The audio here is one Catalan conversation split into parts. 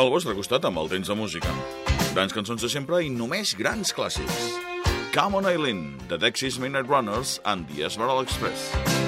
Al vostre costat amb el temps de música. Grans cançons de sempre i només grans clàssics. Come on Eileen, The Dexys Midnight Runners and The Esmeralda Express.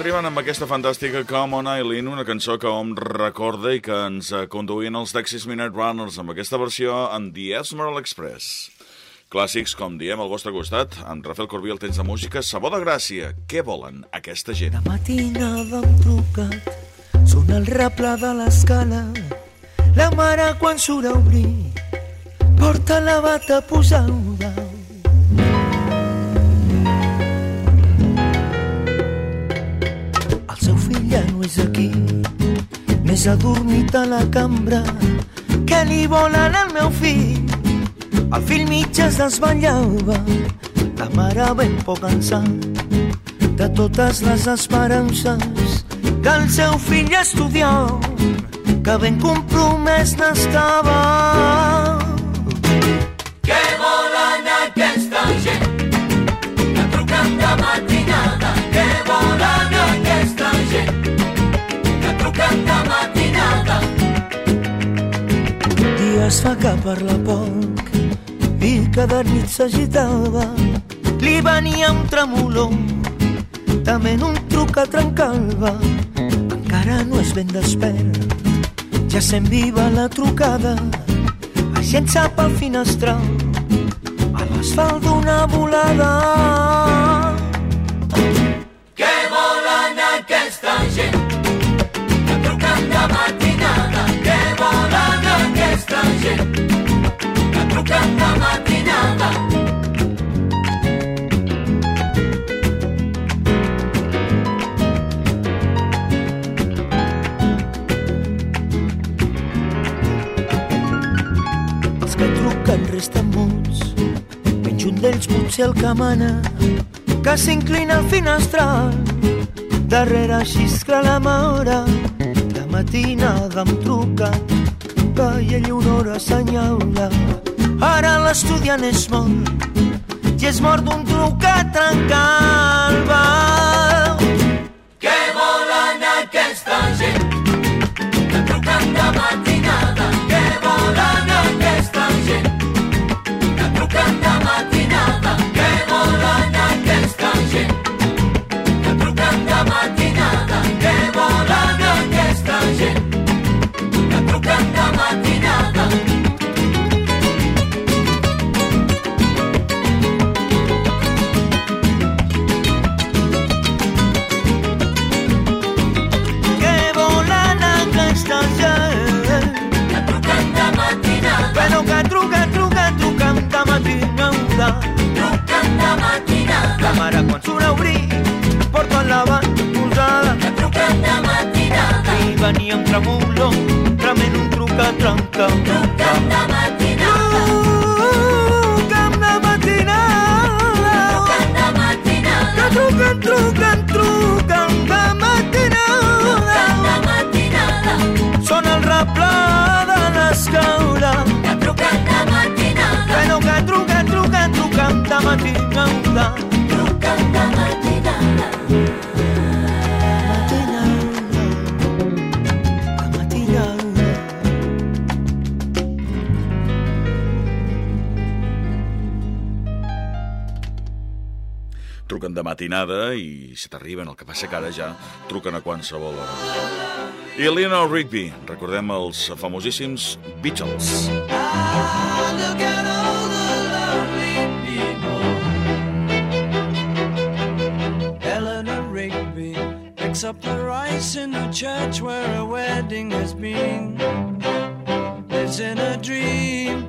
Arribant amb aquesta fantàstica Come on Eileen, una cançó que hom recorda i que ens conduïen els Texas Minute Runners amb aquesta versió en The Esmeralda Express. Clàssics, com diem, al vostre costat, amb Rafael Corbí, el temps de música, Sabó de Gràcia. Què volen aquesta gent? La matinada hem trucat, sona el reple de l'escala, la mare quan surt a obrir, porta la bata posada és aquí, més adormit a la cambra, que li volen al meu fill. El fill mig es desvetllava, la mare ben poc cansat de totes les esperances que el seu fill estudiava, que ben compromès n'estava. Què volen es fa cap per la por cada nit s'agitava. Li venia un tremolor, també en un truc a trencar-va. Encara no és ben despert, ja sent viva la trucada. Aixença pel finestral, a l'asfalt d'una volada. De matinada. Els que truquen resten muts, menys un d'ells potser el que mana, que s'inclina al finestral. Darrere xiscla la mare, de matinada em truca, que ell una hora assenyala. Ara l'estudiant és mort, i és mort d'un truc a trencar el bar. La mare quan surt a obrir porta la banda posada Que truquen de matinada. i venia un tremolor trament un truc a trencar Truquen de matinada. Truca'm de matinada Truquen de matinada. que truquen, truquen, truquen de matinada Truquen de matinada. són el replà de l'escaula Que truquen de matinada. però que truquen, truquen, truquen de matinada Truquen de matinada i si t'arriben, el que passa que ara ja truquen a qualsevol hora. I Eleanor Rigby, recordem els famosíssims Beatles. The up the rice in the church where a wedding has been. Lives in a dream,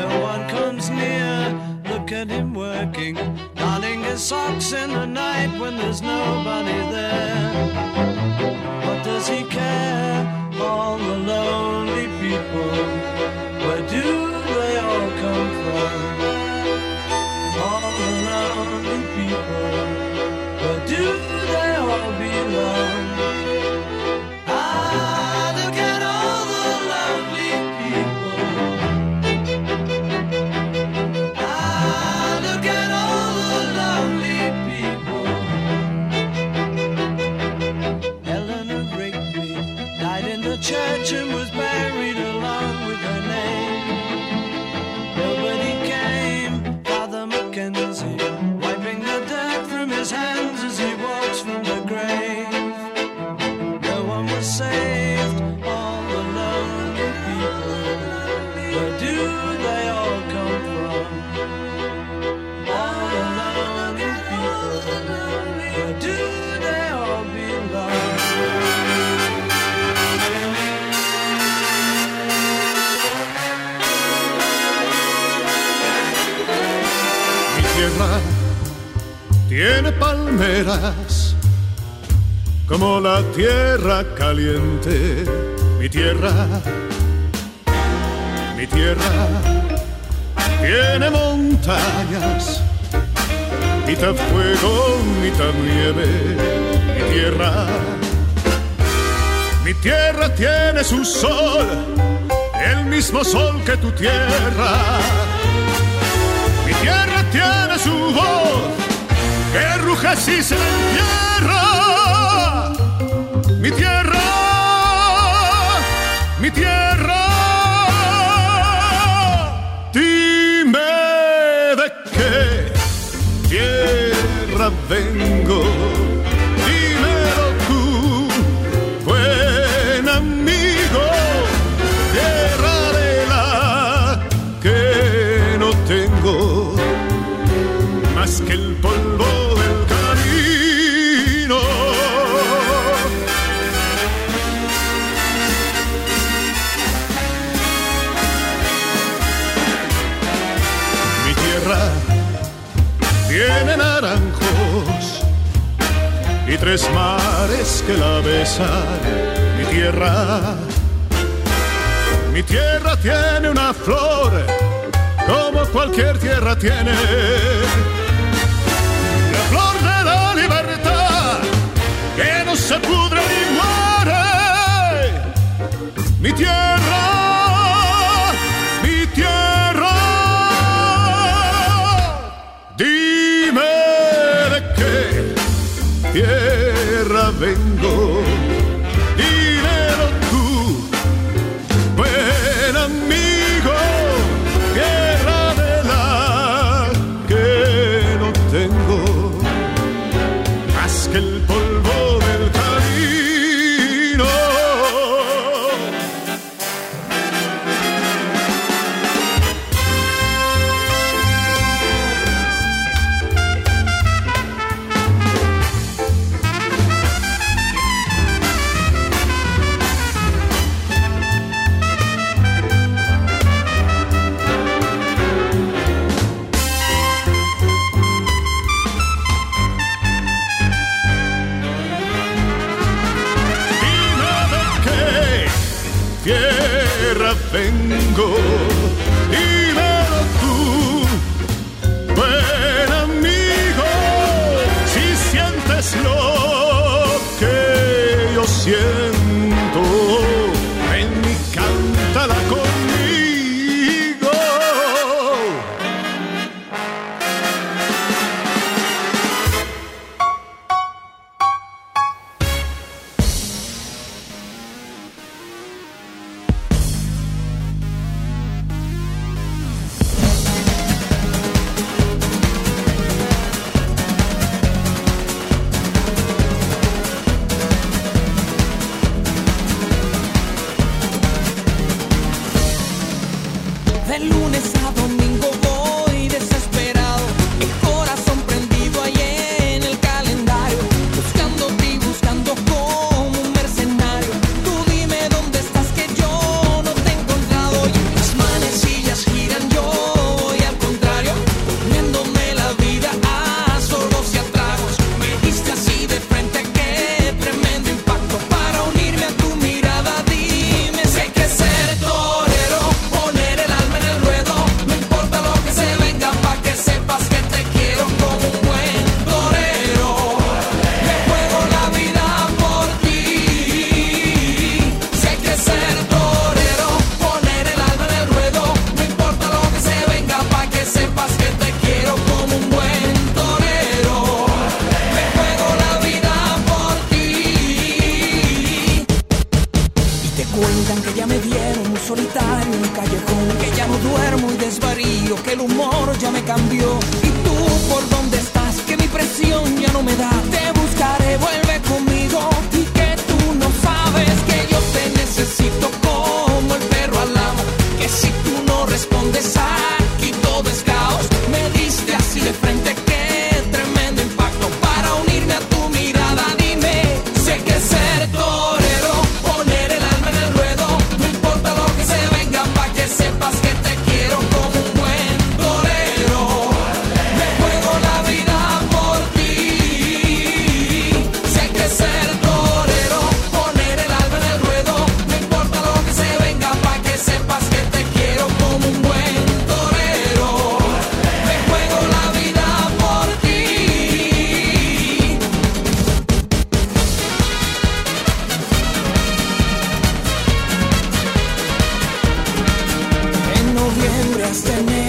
No one comes near. Look at him working, darning his socks in the night when there's nobody there. como la tierra caliente, mi tierra, mi tierra. Tiene montañas, mitad fuego, mitad nieve, mi tierra, mi tierra tiene su sol, el mismo sol que tu tierra, mi tierra tiene su voz que ruge si se entierra. Yeah. tiene. tres mares que la besan, mi tierra. Mi tierra tiene una flor, como cualquier tierra tiene. La flor de la libertad, que no se puede vengo. callejón que ya no duermo y desvarío, que el humor ya me cambió. Y tú por dónde estás, que mi presión ya no me da. understand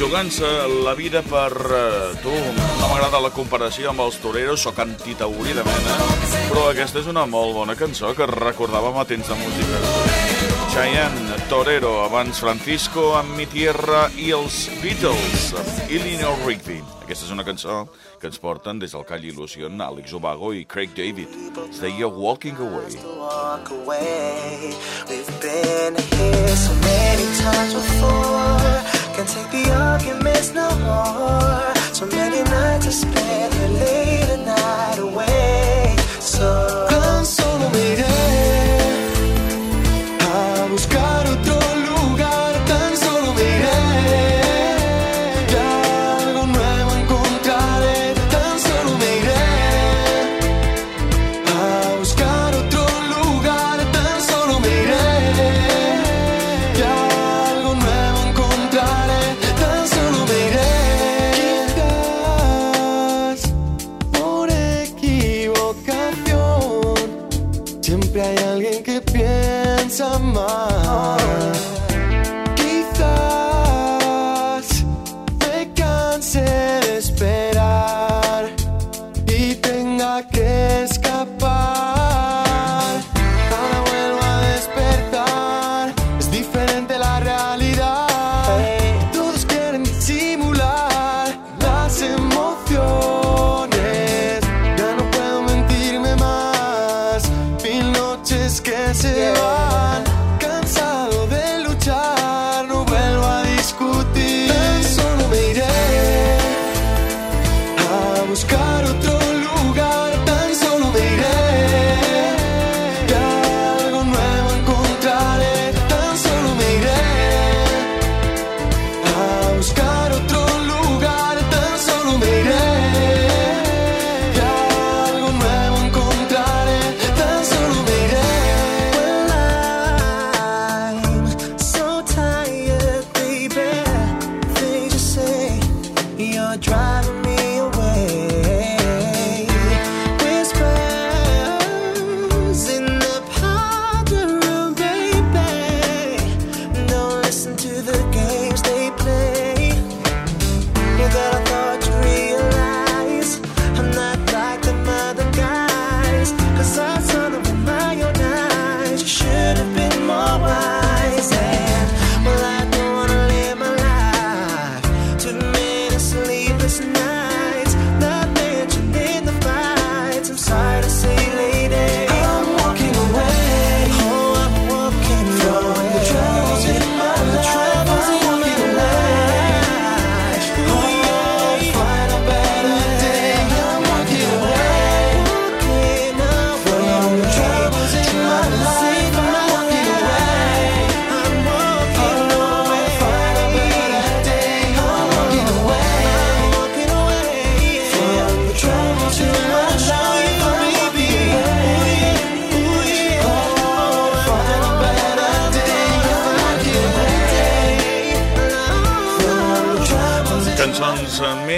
jugant-se la vida per eh, tu. No m'agrada la comparació amb els toreros, sóc antitauri de mena, però aquesta és una molt bona cançó que recordàvem a temps de música. Cheyenne, Torero, abans Francisco, amb mi tierra i els Beatles, amb Illinois Rigby. Aquesta és una cançó que ens porten des del Call Il·lusion Alex Obago i Craig David. Es deia Walking Away. Walk away. We've been here so many times before Can't take the arguments no more. So many nights I spent here late at night away. So summer.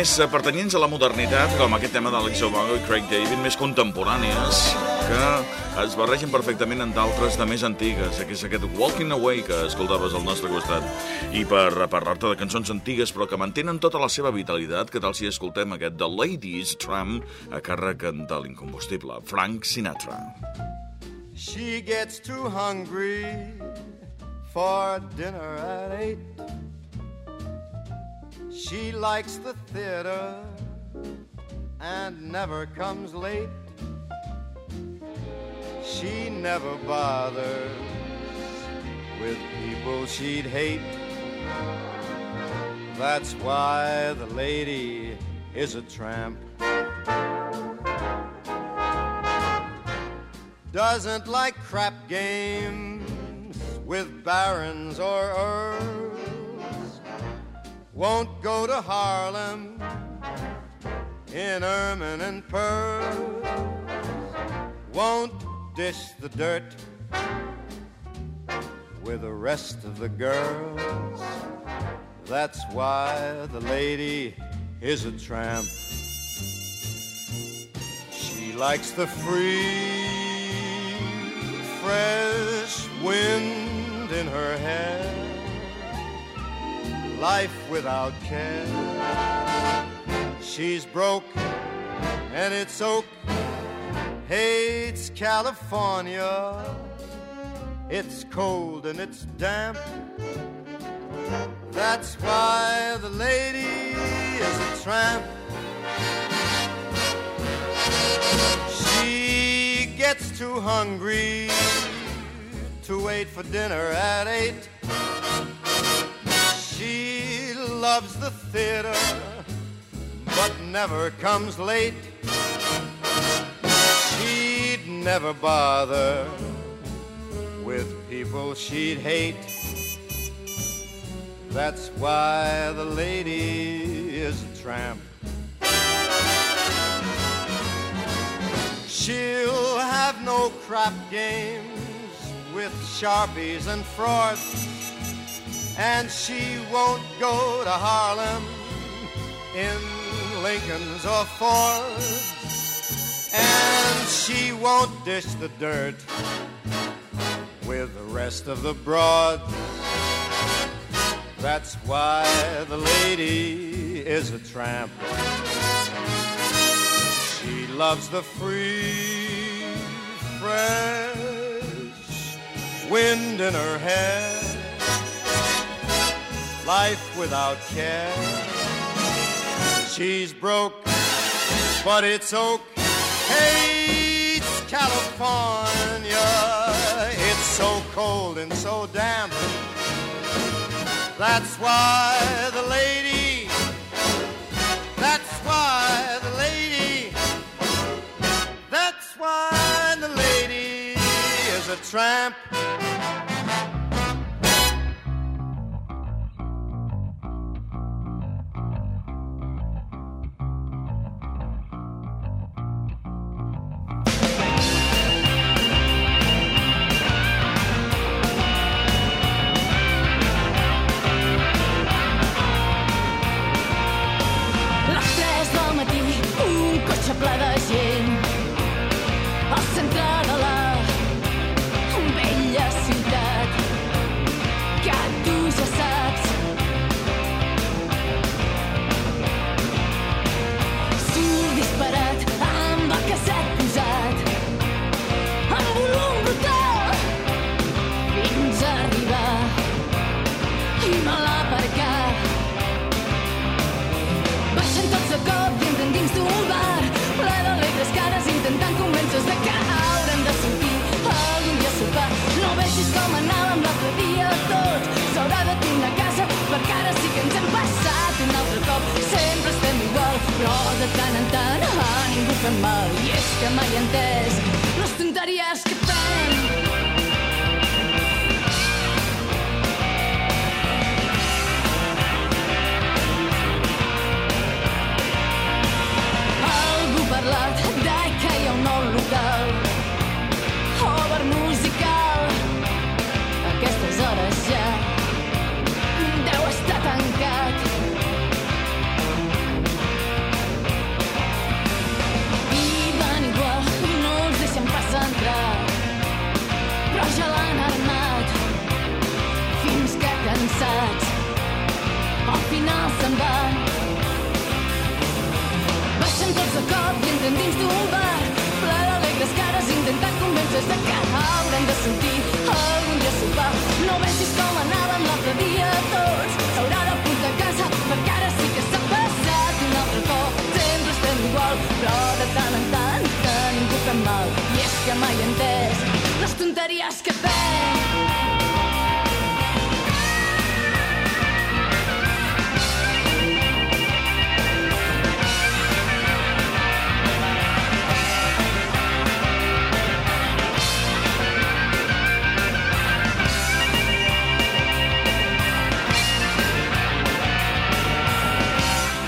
més pertanyents a la modernitat, com aquest tema d'Alex Obago i Craig David, més contemporànies, que es barregen perfectament en d'altres de més antigues, que és aquest Walking Away que escoltaves al nostre costat. I per parlar-te de cançons antigues però que mantenen tota la seva vitalitat, que tal si escoltem aquest The Ladies Tram a càrrec de l'incombustible Frank Sinatra. She gets too hungry for dinner at eight She likes the theater and never comes late. She never bothers with people she'd hate. That's why the lady is a tramp. Doesn't like crap games with barons or earls won't go to Harlem in ermine and pearls. Won't dish the dirt with the rest of the girls. That's why the lady is a tramp. She likes the free, fresh wind in her hair, life without care. She's broke and it's oak, hates California. It's cold and it's damp. That's why the lady is a tramp. She gets too hungry to wait for dinner at eight. She loves the theater, but never comes late. She'd never bother with people she'd hate. That's why the lady is a tramp. She'll have no crap games with sharpies and frauds, and she won't go to Harlem in Lincolns or Fords, and she won't dish the dirt with the rest of the broads. That's why the lady is a tramp. She loves the free, fresh wind in her hair, life without care. She's broke, but it's okay. Hates California. It's so cold and so damp. That's why the lady, that's why the lady, that's why the lady is a tramp. 来了，谢 kannan tarhaa niin kuin mä Yes, mä jäntees. Se'n van Baixen tots de cop i entren dins d'un bar. Ple d'alegres cares intentant convèncer de que hauran de sortir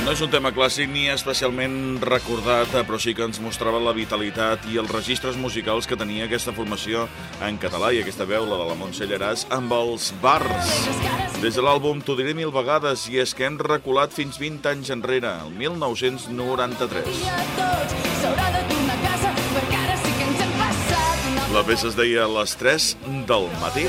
No és un tema clàssic ni especialment recordat, però sí que ens mostrava la vitalitat i els registres musicals que tenia aquesta formació en català i aquesta veu, la de la Montsellaràs, amb els bars. Des de l'àlbum T'ho diré mil vegades i és que hem reculat fins 20 anys enrere, el 1993. La peça es deia a les 3 del matí. I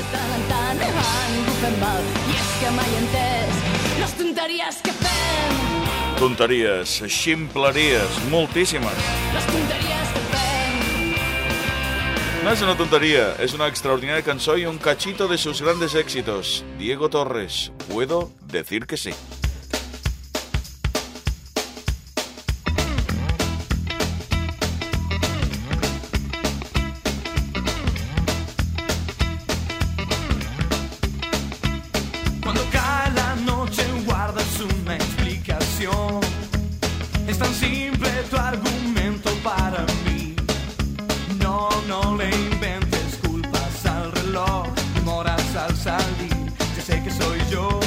és que mai entès les tonteries que fem Tonteries, ximpleries, moltíssimes. Les tonteries No es una tontería, es una extraordinaria canción y un cachito de sus grandes éxitos. Diego Torres, puedo decir que sí. que soy yo.